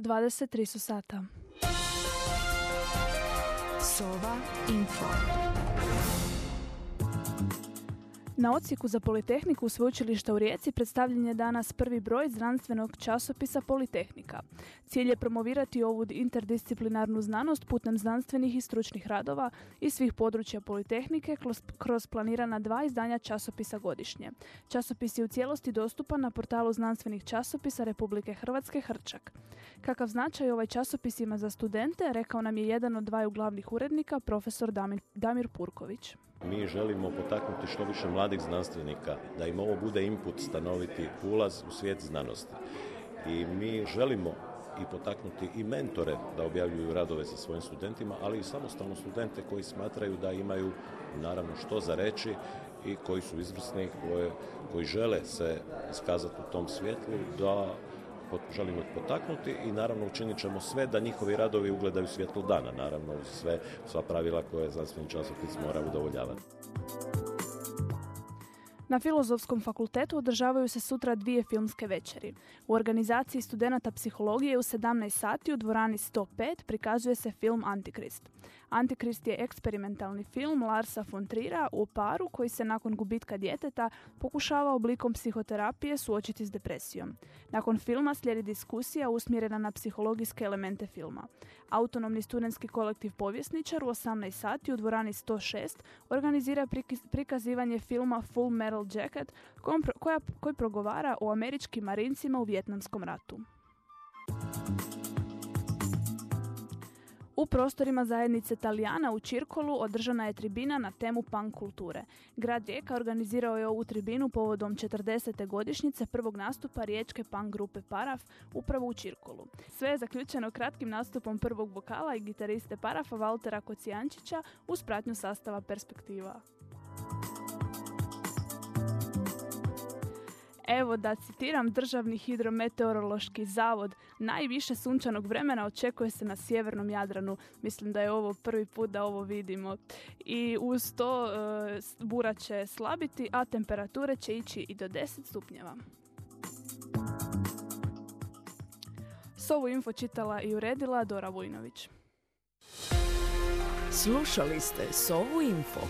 23 su sata. Sova Info. Na odsjeku za Politehniku Sveučilišta u Rijeci predstavljen je danas prvi broj znanstvenog časopisa Politehnika. Cilj je promovirati ovu interdisciplinarnu znanost putem znanstvenih i stručnih radova iz svih područja Politehnike kroz planirana dva izdanja časopisa godišnje. Časopis je u cijelosti dostupan na portalu znanstvenih časopisa Republike Hrvatske Hrčak. Kakav značaj ovaj časopis ima za studente, rekao nam je jedan od dvaju glavnih urednika, profesor Damir, Purković. Mi želimo potaknuti što više mladih znanstvenika, da im ovo bude input stanoviti ulaz u svijet znanosti. I mi želimo i potaknuti i mentore da objavljuju radove sa svojim studentima, ali i samostalno studente koji smatraju da imaju naravno što za reći i koji su izvrsni, koji, koji žele se iskazati u tom svjetlu, da želimo ih potaknuti i naravno učinit ćemo sve da njihovi radovi ugledaju svjetlo dana, naravno sve, sva pravila koje znanstveni časopis mora udovoljavati. Na Filozofskom fakultetu održavaju se sutra dvije filmske večeri. U organizaciji studenata psihologije u 17 sati u dvorani 105 prikazuje se film Antikrist. Antikrist je eksperimentalni film Larsa von Trira u paru koji se nakon gubitka djeteta pokušava oblikom psihoterapije suočiti s depresijom. Nakon filma slijedi diskusija usmjerena na psihologijske elemente filma. Autonomni studentski kolektiv Povjesničar u 18 sati u dvorani 106 organizira prikazivanje filma Full Metal Jacket koja, koji progovara o američkim marincima u Vjetnamskom ratu. U prostorima zajednice Talijana u Čirkolu održana je tribina na temu punk kulture. Grad Rijeka organizirao je ovu tribinu povodom 40. godišnjice prvog nastupa riječke punk grupe Paraf upravo u Čirkolu. Sve je zaključeno kratkim nastupom prvog vokala i gitariste Parafa Valtera Kocijančića uz pratnju sastava Perspektiva. Evo da citiram Državni hidrometeorološki zavod, najviše sunčanog vremena očekuje se na sjevernom Jadranu. Mislim da je ovo prvi put da ovo vidimo. I uz to e, bura će slabiti, a temperature će ići i do 10 stupnjeva. S ovu info čitala i uredila Dora Vujnović. Slušali ste Sovu info.